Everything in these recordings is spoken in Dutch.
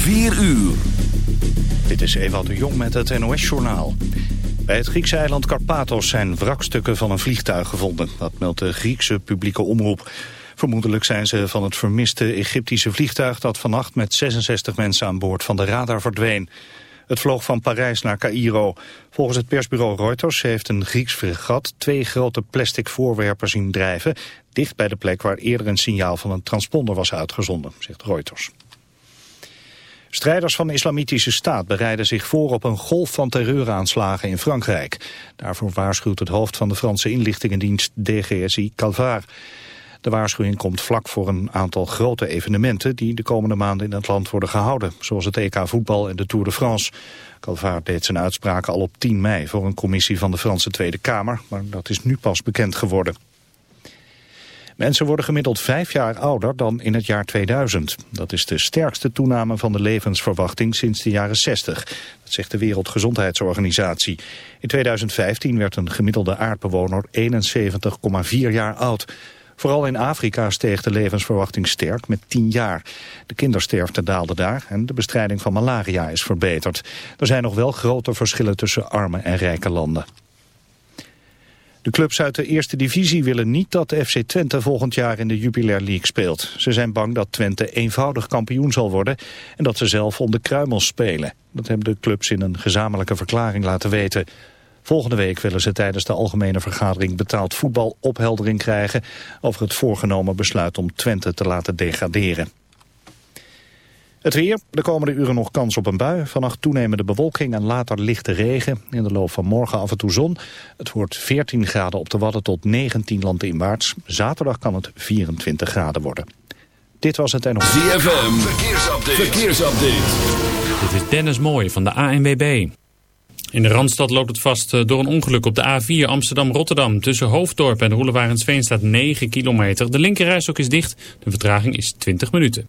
4 uur. Dit is Ewald de Jong met het NOS-journaal. Bij het Griekse eiland Karpathos zijn wrakstukken van een vliegtuig gevonden. Dat meldt de Griekse publieke omroep. Vermoedelijk zijn ze van het vermiste Egyptische vliegtuig... dat vannacht met 66 mensen aan boord van de radar verdween. Het vloog van Parijs naar Cairo. Volgens het persbureau Reuters heeft een Grieks fregat... twee grote plastic voorwerpen zien drijven... dicht bij de plek waar eerder een signaal van een transponder was uitgezonden, zegt Reuters. Strijders van de Islamitische Staat bereiden zich voor op een golf van terreuraanslagen in Frankrijk. Daarvoor waarschuwt het hoofd van de Franse inlichtingendienst DGSI Calvar. De waarschuwing komt vlak voor een aantal grote evenementen die de komende maanden in het land worden gehouden, zoals het EK voetbal en de Tour de France. Calvar deed zijn uitspraken al op 10 mei voor een commissie van de Franse Tweede Kamer, maar dat is nu pas bekend geworden. Mensen worden gemiddeld vijf jaar ouder dan in het jaar 2000. Dat is de sterkste toename van de levensverwachting sinds de jaren 60. Dat zegt de Wereldgezondheidsorganisatie. In 2015 werd een gemiddelde aardbewoner 71,4 jaar oud. Vooral in Afrika steeg de levensverwachting sterk met 10 jaar. De kindersterfte daalde daar en de bestrijding van malaria is verbeterd. Er zijn nog wel grote verschillen tussen arme en rijke landen. De clubs uit de eerste divisie willen niet dat FC Twente volgend jaar in de Jupiler League speelt. Ze zijn bang dat Twente eenvoudig kampioen zal worden en dat ze zelf onder kruimels spelen. Dat hebben de clubs in een gezamenlijke verklaring laten weten. Volgende week willen ze tijdens de algemene vergadering betaald voetbal opheldering krijgen over het voorgenomen besluit om Twente te laten degraderen. Het weer, de komende uren nog kans op een bui. Vannacht toenemende bewolking en later lichte regen. In de loop van morgen af en toe zon. Het wordt 14 graden op de Wadden tot 19 landinwaarts. Zaterdag kan het 24 graden worden. Dit was het NOS. ZFM, verkeersupdate. verkeersupdate. Dit is Dennis Mooij van de ANWB. In de Randstad loopt het vast eh, door een ongeluk op de A4 Amsterdam-Rotterdam. Tussen Hoofddorp en Roelewarensveen staat 9 kilometer. De linkerrijstok is dicht. De vertraging is 20 minuten.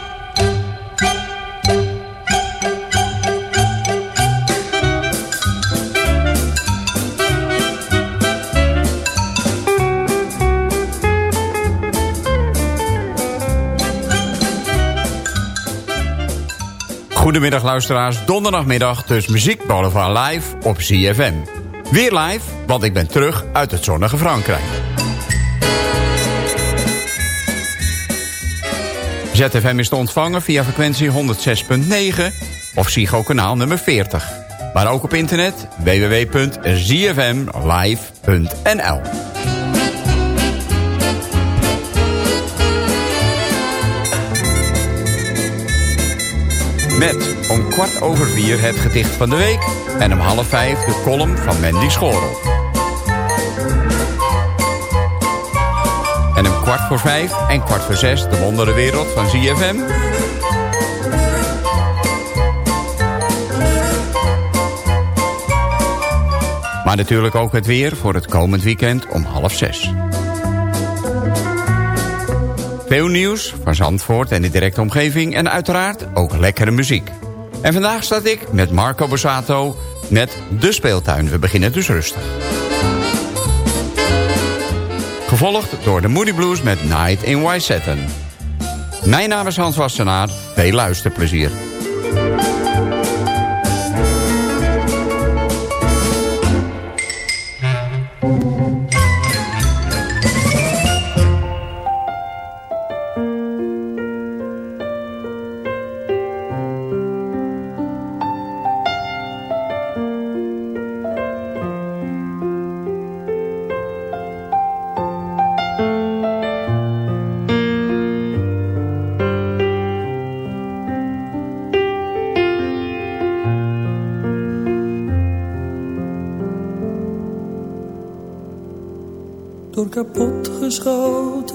Goedemiddag luisteraars, donderdagmiddag dus Muziek Boulevard live op CFM. Weer live, want ik ben terug uit het zonnige Frankrijk. ZFM is te ontvangen via frequentie 106.9 of Psycho kanaal nummer 40. Maar ook op internet www.zfmlive.nl Met om kwart over vier het gedicht van de week... en om half vijf de column van Mandy Schorel. En om kwart voor vijf en kwart voor zes de wondere wereld van ZFM... Maar natuurlijk ook het weer voor het komend weekend om half zes. Veel nieuws van Zandvoort en de directe omgeving... en uiteraard ook lekkere muziek. En vandaag sta ik met Marco Borsato met De Speeltuin. We beginnen dus rustig. Gevolgd door de Moody Blues met Night in Satin. Mijn naam is Hans Wassenaar. Veel luisterplezier.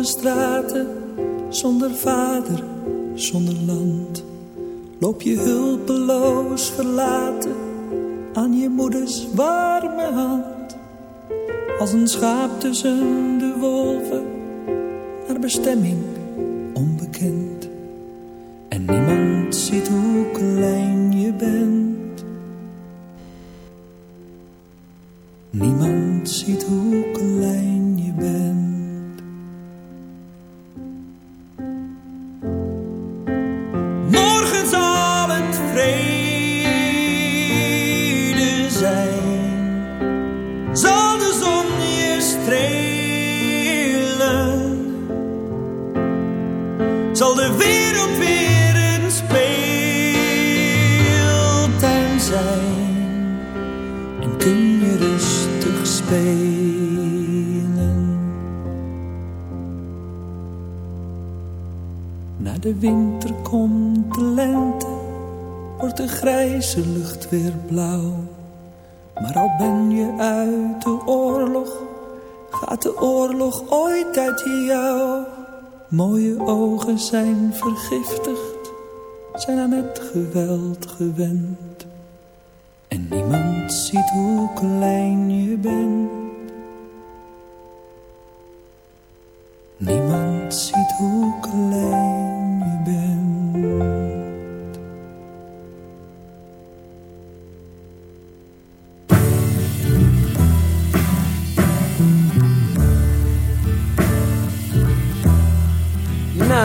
Straten, zonder vader, zonder land. Loop je hulpeloos verlaten aan je moeders warme hand. Als een schaap tussen de wolven, naar bestemming onbekend. En niemand ziet hoe klein je bent. Niemand ziet hoe ogen zijn vergiftigd, zijn aan het geweld gewend. En niemand ziet hoe klein je bent. Niemand ziet hoe klein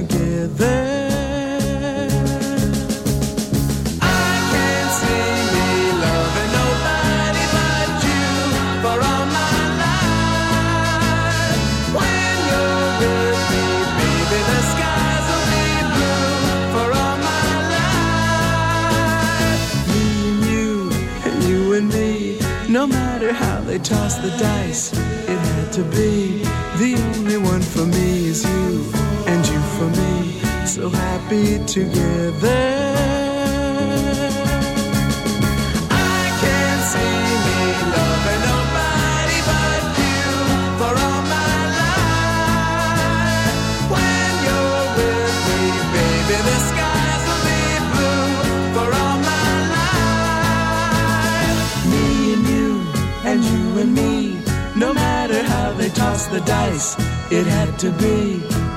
me, loving nobody but you for all my life. When you're with me, baby, the skies will be blue for all my life. Me and you, you and me, no matter how they toss the dice, it had to be. The only one for me is you for me, so happy together. I can't see me loving nobody but you for all my life. When you're with me, baby, the skies will be blue for all my life. Me and you, and you and me, no matter how they toss the dice, it had to be.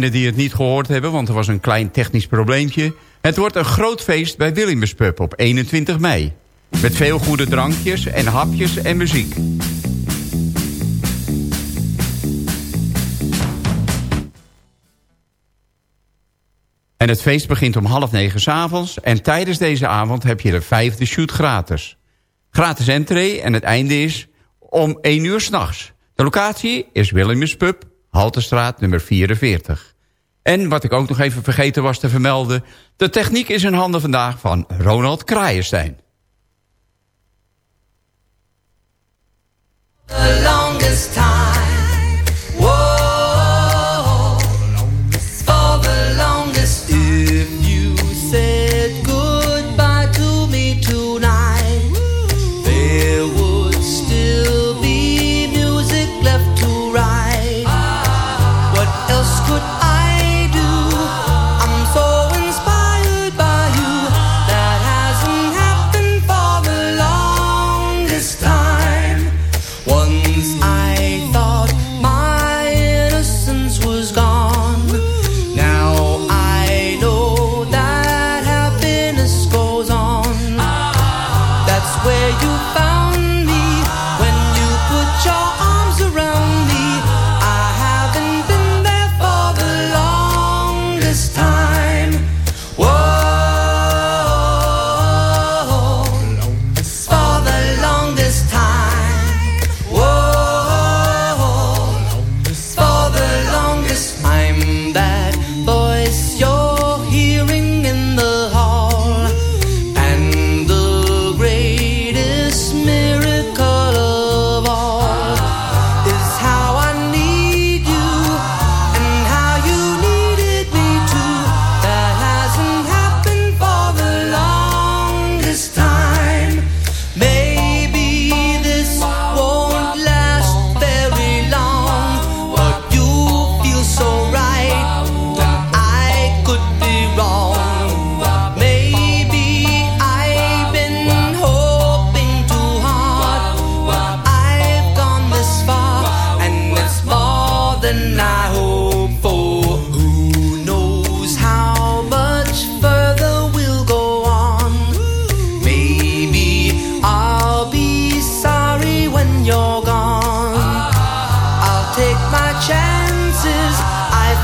Degenen die het niet gehoord hebben, want er was een klein technisch probleempje. Het wordt een groot feest bij Williams Pub op 21 mei. Met veel goede drankjes en hapjes en muziek. En het feest begint om half negen s'avonds. En tijdens deze avond heb je de vijfde shoot gratis. Gratis entree en het einde is om 1 uur s'nachts. De locatie is Williams Pub, Haltestraat nummer 44. En wat ik ook nog even vergeten was te vermelden... de techniek is in handen vandaag van Ronald Kraaienstein. the longest time.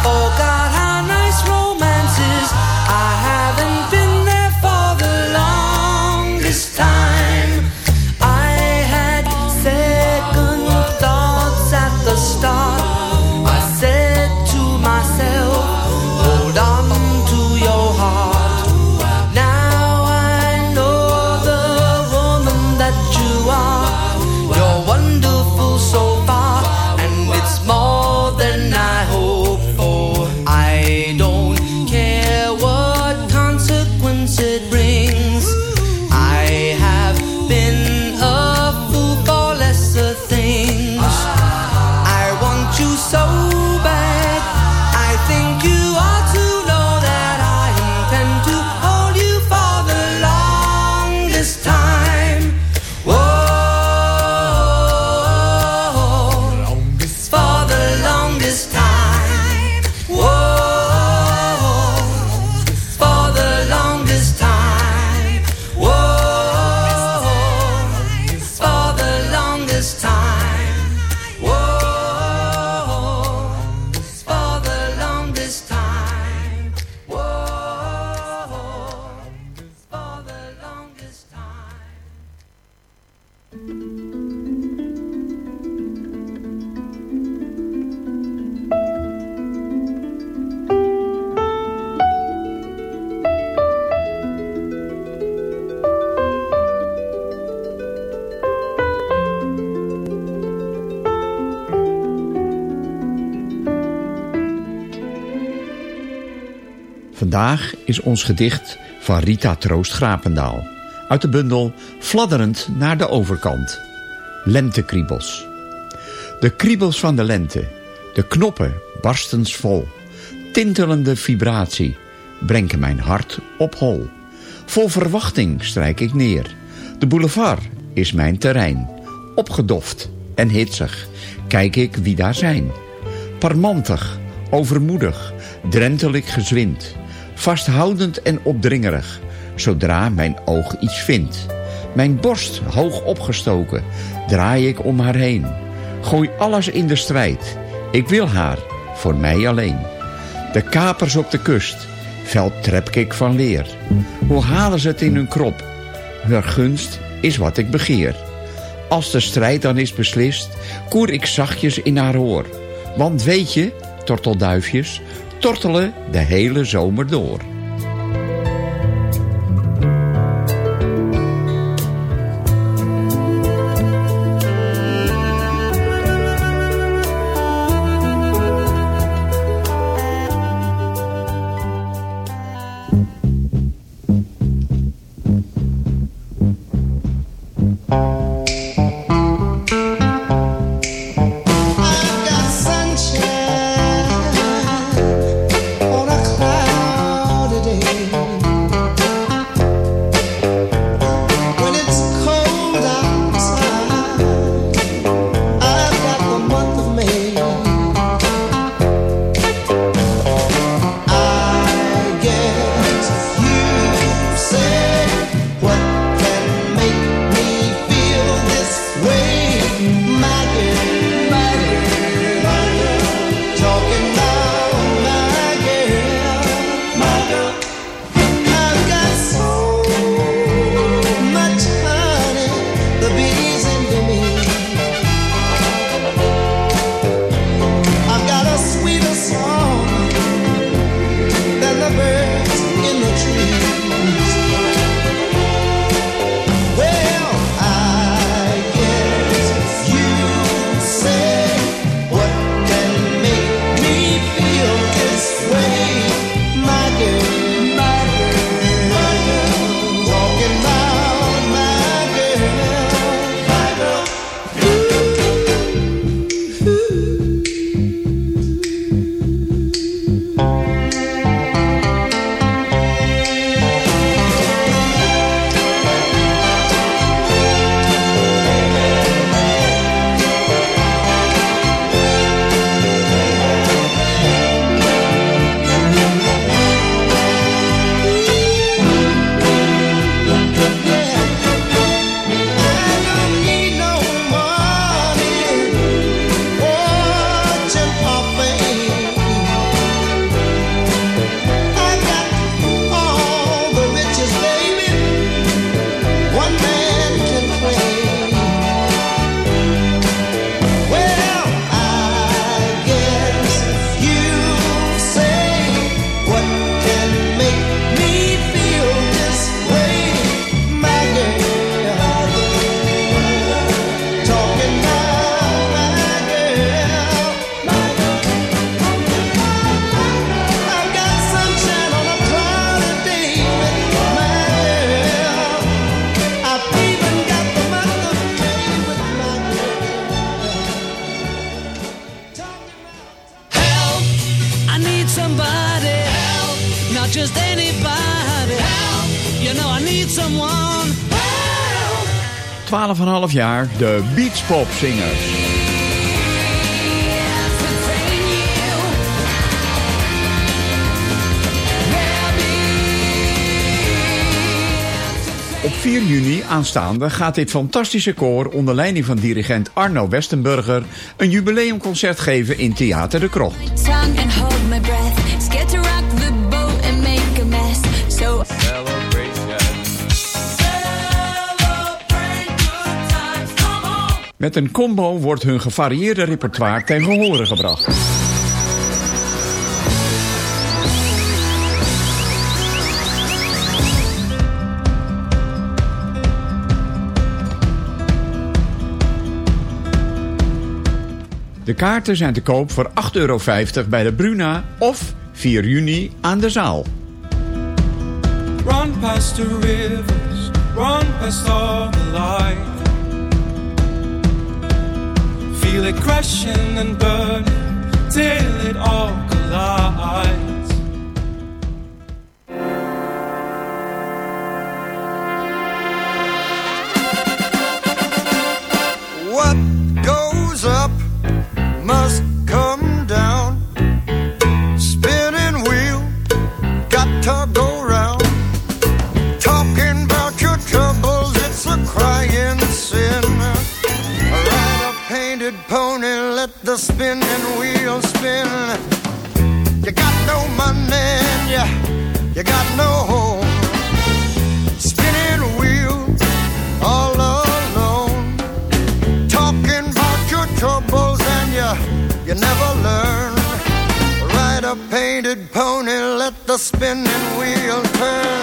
I forgot gedicht van Rita Troost Grapendaal. Uit de bundel Fladderend naar de overkant. Lentekriebels. De kriebels van de lente. De knoppen barstensvol. Tintelende vibratie. Brengen mijn hart op hol. Vol verwachting strijk ik neer. De boulevard is mijn terrein. Opgedoft en hitsig. Kijk ik wie daar zijn. Parmantig, Overmoedig, drentel ik gezwind. Vasthoudend en opdringerig, zodra mijn oog iets vindt. Mijn borst hoog opgestoken, draai ik om haar heen. Gooi alles in de strijd, ik wil haar, voor mij alleen. De kapers op de kust, veld trep ik van leer. Hoe halen ze het in hun krop? Hun gunst is wat ik begeer. Als de strijd dan is beslist, koer ik zachtjes in haar hoor. Want weet je, tortelduifjes, tortelen de hele zomer door. 12,5 jaar, de Beachpop Zingers. Op 4 juni aanstaande gaat dit fantastische koor onder leiding van dirigent Arno Westenburger een jubileumconcert geven in Theater de Krocht. Met een combo wordt hun gevarieerde repertoire ten gehore gebracht. De kaarten zijn te koop voor 8,50 euro bij de Bruna of 4 juni aan de zaal. Run past the rivers, run past all the light. Feel it crashing and burning till it all collides. What wheel spin. You got no money and you, you got no home. Spinning wheel all alone. Talking about your troubles and you, you never learn. Ride a painted pony, let the spinning wheel turn.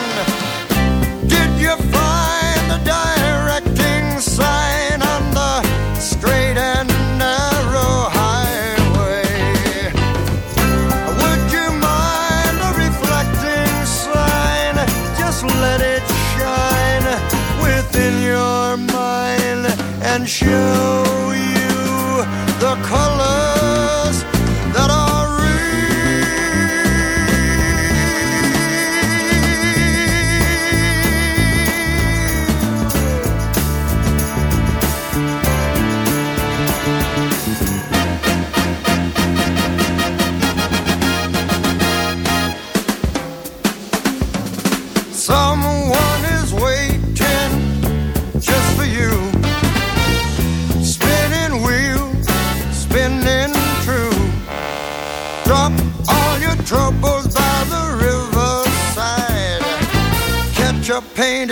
Show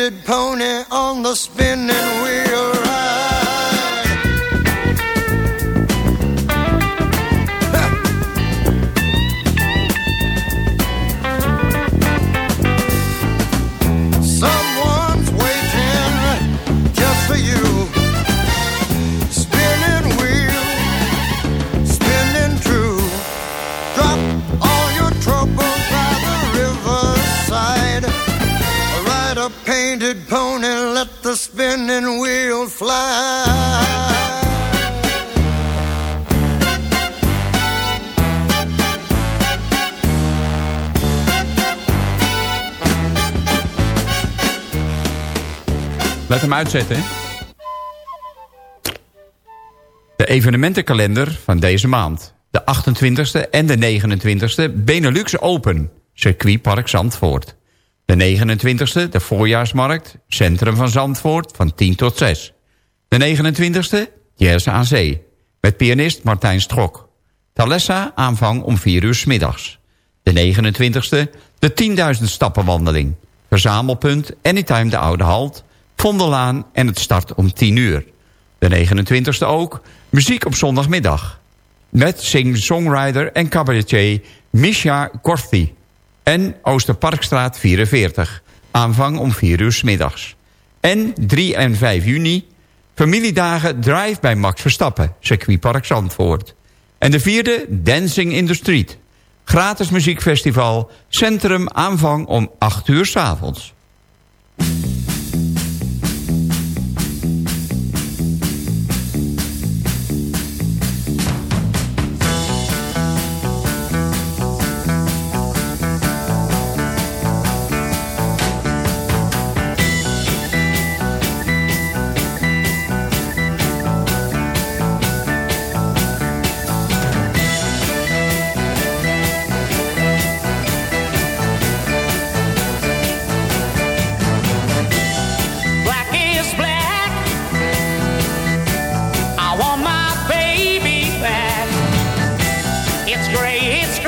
good. The spinning wheel fly. Laat hem uitzetten. De evenementenkalender van deze maand. De 28e en de 29e Benelux Open. Circuitpark Zandvoort. De 29e de voorjaarsmarkt. Centrum van Zandvoort van 10 tot 6. De 29e Jazz aan Zee. Met pianist Martijn Strok. Thalessa aanvang om 4 uur 's middags. De 29e de 10.000 stappenwandeling. Verzamelpunt Anytime de Oude Halt. Vondellaan en het start om 10 uur. De 29e ook muziek op zondagmiddag. Met sing-songwriter en cabaretier Misha Korthi. En Oosterparkstraat 44. Aanvang om 4 uur middags. En 3 en 5 juni familiedagen Drive bij Max Verstappen. Circuitpark Zandvoort. En de vierde Dancing in the Street. Gratis muziekfestival. Centrum aanvang om 8 uur 's avonds. it's great. It's great.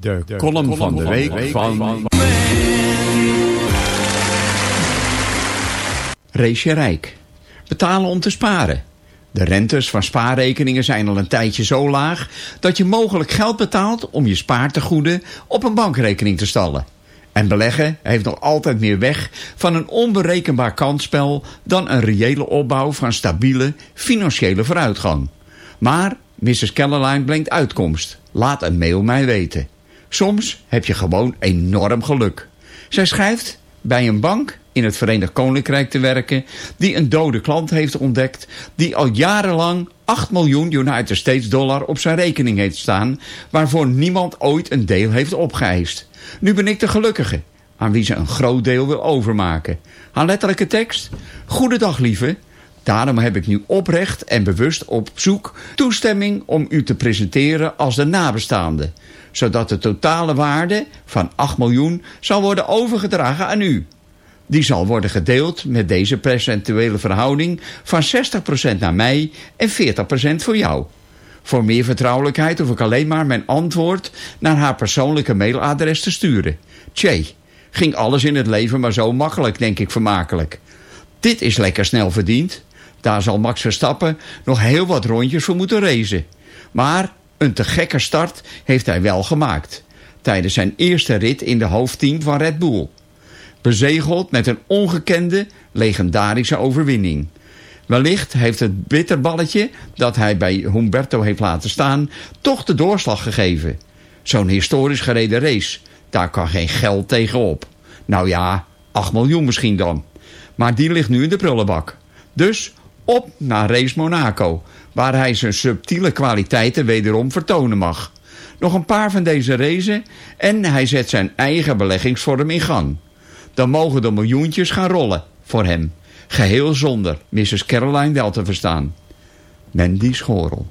De, column van de week van... Rijk. Betalen om te sparen. De rentes van spaarrekeningen zijn al een tijdje zo laag... dat je mogelijk geld betaalt om je spaartegoeden op een bankrekening te stallen. En beleggen heeft nog altijd meer weg van een onberekenbaar kansspel... dan een reële opbouw van stabiele financiële vooruitgang. Maar Mrs. Kellerline brengt uitkomst. Laat een mail mij weten. Soms heb je gewoon enorm geluk. Zij schrijft bij een bank in het Verenigd Koninkrijk te werken... die een dode klant heeft ontdekt... die al jarenlang 8 miljoen United States dollar op zijn rekening heeft staan... waarvoor niemand ooit een deel heeft opgeëist. Nu ben ik de gelukkige, aan wie ze een groot deel wil overmaken. Haar letterlijke tekst? Goedendag lieve... Daarom heb ik nu oprecht en bewust op zoek toestemming om u te presenteren als de nabestaande. Zodat de totale waarde van 8 miljoen zal worden overgedragen aan u. Die zal worden gedeeld met deze percentuele verhouding van 60% naar mij en 40% voor jou. Voor meer vertrouwelijkheid hoef ik alleen maar mijn antwoord naar haar persoonlijke mailadres te sturen. Tjee, ging alles in het leven maar zo makkelijk, denk ik vermakelijk. Dit is lekker snel verdiend. Daar zal Max Verstappen nog heel wat rondjes voor moeten racen. Maar een te gekke start heeft hij wel gemaakt. Tijdens zijn eerste rit in de hoofdteam van Red Bull. Bezegeld met een ongekende, legendarische overwinning. Wellicht heeft het bitterballetje dat hij bij Humberto heeft laten staan... toch de doorslag gegeven. Zo'n historisch gereden race, daar kan geen geld tegenop. Nou ja, 8 miljoen misschien dan. Maar die ligt nu in de prullenbak. Dus op naar Race Monaco, waar hij zijn subtiele kwaliteiten wederom vertonen mag. Nog een paar van deze racen en hij zet zijn eigen beleggingsvorm in gang. Dan mogen de miljoentjes gaan rollen voor hem. Geheel zonder Mrs. Caroline wel te verstaan. Mandy Schorel.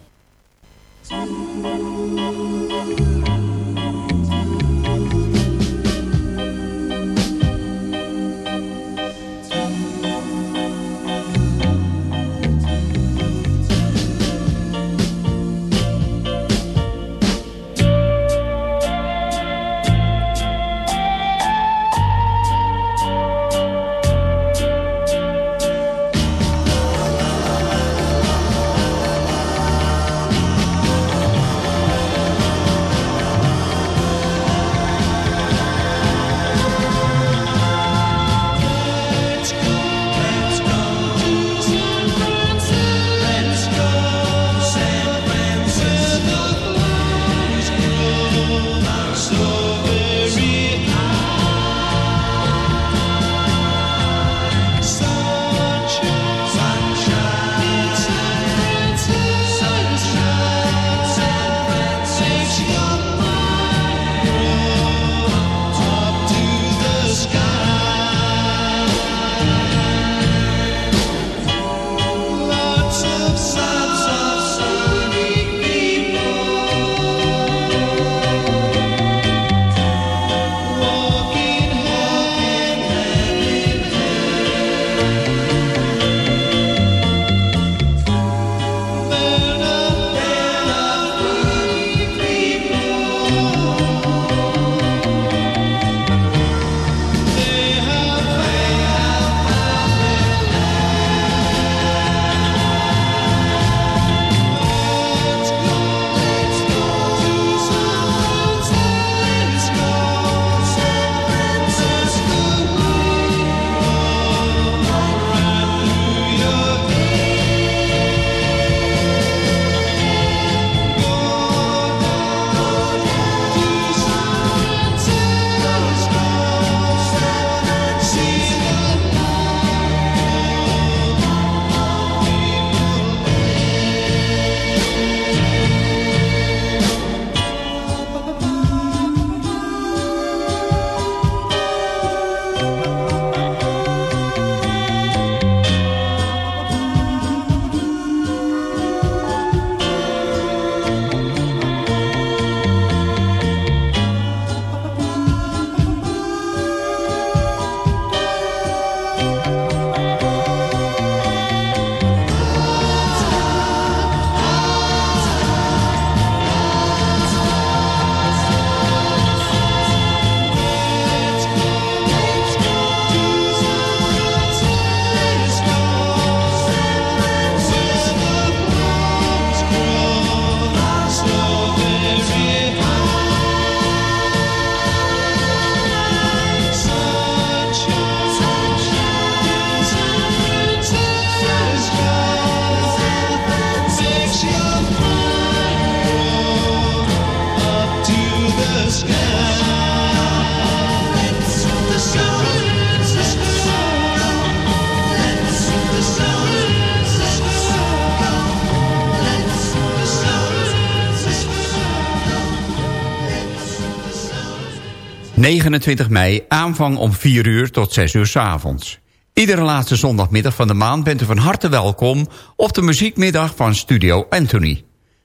29 mei, aanvang om 4 uur tot 6 uur s avonds. Iedere laatste zondagmiddag van de maand bent u van harte welkom... op de muziekmiddag van Studio Anthony.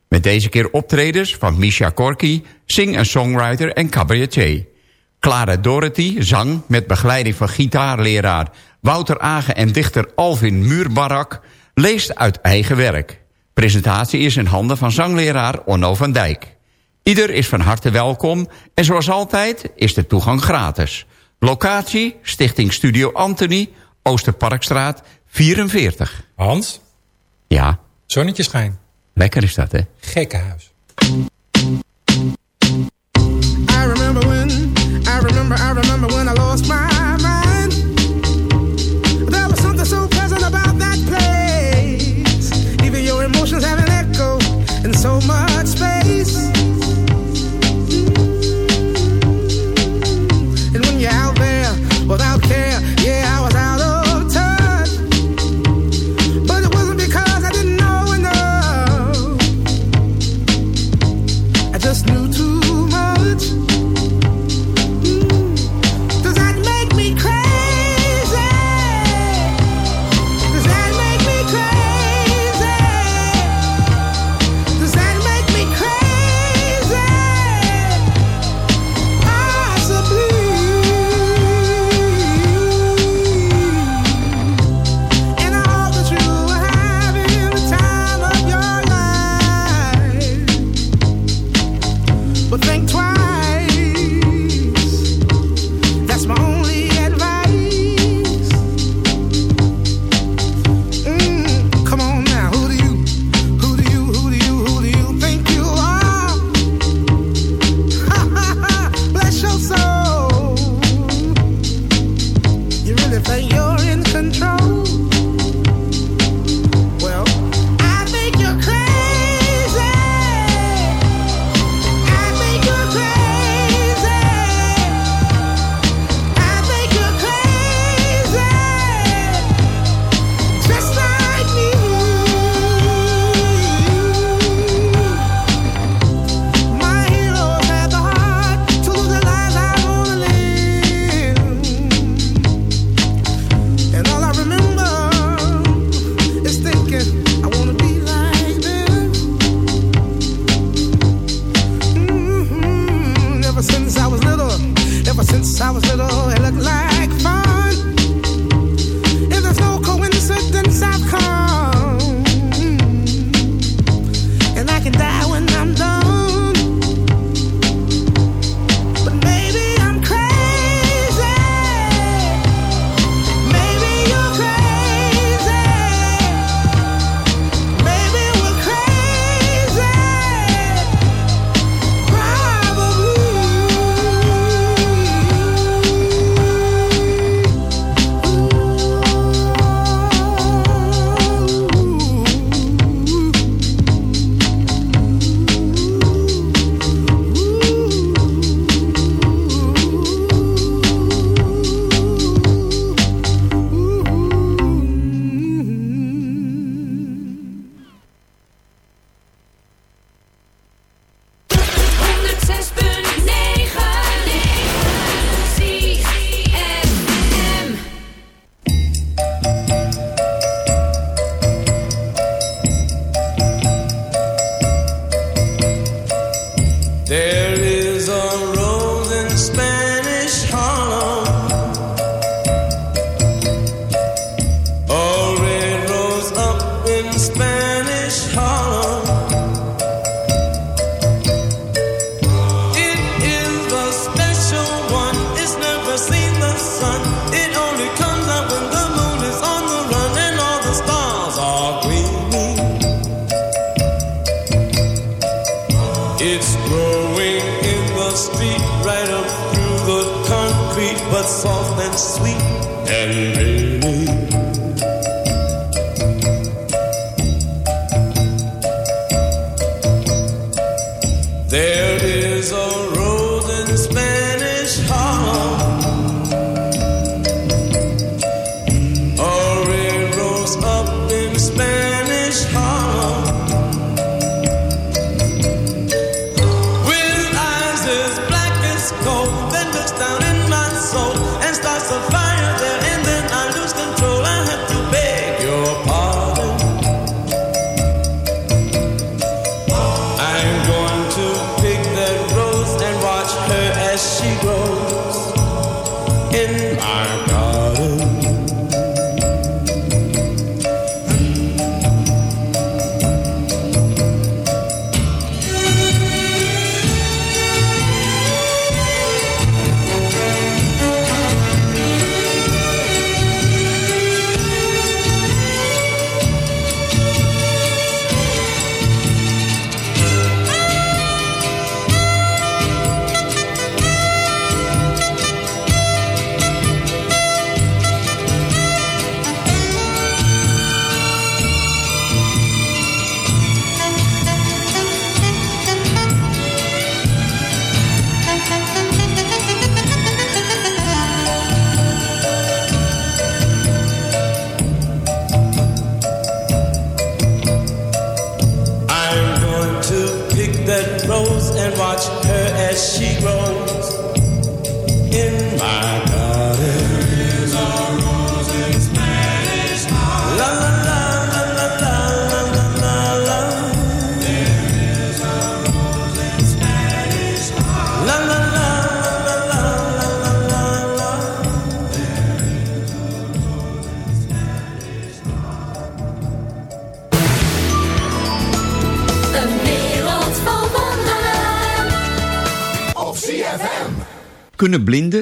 Met deze keer optredens van Misha Korki, sing- en songwriter en cabaretier. Clara Dorothy, zang met begeleiding van gitaarleraar Wouter Agen... en dichter Alvin Muurbarak, leest uit eigen werk. Presentatie is in handen van zangleraar Onno van Dijk. Ieder is van harte welkom en zoals altijd is de toegang gratis. Locatie, Stichting Studio Anthony, Oosterparkstraat 44. Hans? Ja? Zonnetje schijn. Lekker is dat, hè? Gekke huis. I remember when, I remember, I remember when I lost my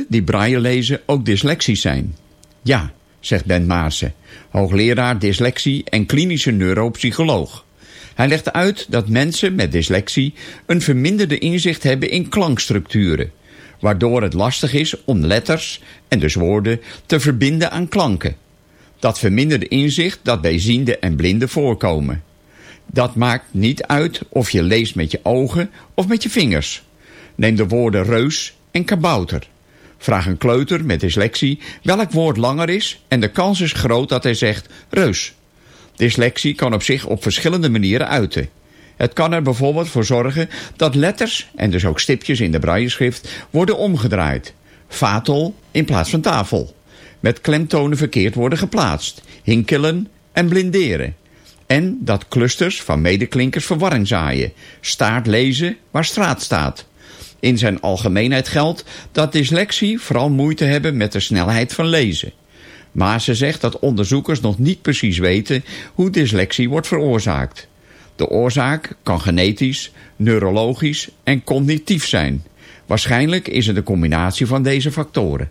Die braille lezen ook dyslexisch zijn? Ja, zegt Ben Maarsen, hoogleraar dyslexie en klinische neuropsycholoog. Hij legt uit dat mensen met dyslexie een verminderde inzicht hebben in klankstructuren, waardoor het lastig is om letters, en dus woorden, te verbinden aan klanken. Dat verminderde inzicht dat bij zienden en blinden voorkomen. Dat maakt niet uit of je leest met je ogen of met je vingers. Neem de woorden reus en kabouter. Vraag een kleuter met dyslexie welk woord langer is en de kans is groot dat hij zegt reus. Dyslexie kan op zich op verschillende manieren uiten. Het kan er bijvoorbeeld voor zorgen dat letters, en dus ook stipjes in de brailleschrift, worden omgedraaid. Vatel in plaats van tafel. Met klemtonen verkeerd worden geplaatst. Hinkelen en blinderen. En dat clusters van medeklinkers verwarring zaaien. Staart lezen waar straat staat. In zijn algemeenheid geldt dat dyslexie vooral moeite hebben met de snelheid van lezen. Maar ze zegt dat onderzoekers nog niet precies weten hoe dyslexie wordt veroorzaakt. De oorzaak kan genetisch, neurologisch en cognitief zijn. Waarschijnlijk is het een combinatie van deze factoren.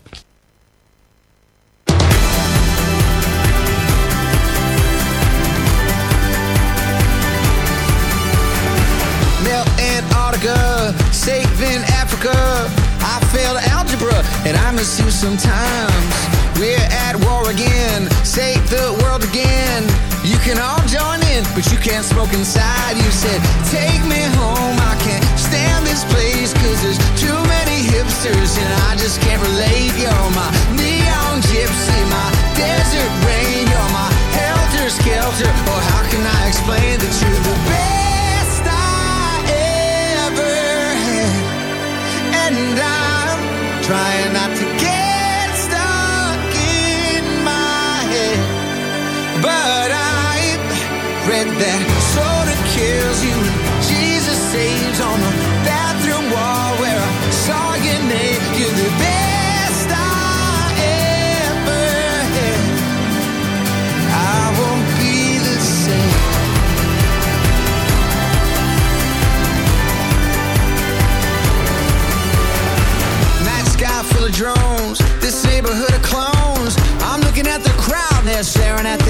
Antarctica, saving Africa. I failed algebra and I miss you sometimes. We're at war again, save the world again. You can all join in, but you can't smoke inside. You said, Take me home, I can't stand this place, cause there's too many hipsters and I just can't relate. You're my neon gypsy, my desert rain, you're my helter skelter. Or how can I explain the best trying not to get stuck in my head. But I read that soda kills you Jesus saves on the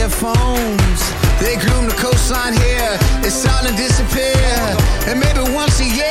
their phones. They groom the coastline here, it's starting to disappear. And maybe once a year,